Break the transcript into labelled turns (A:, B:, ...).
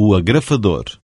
A: o agrafador.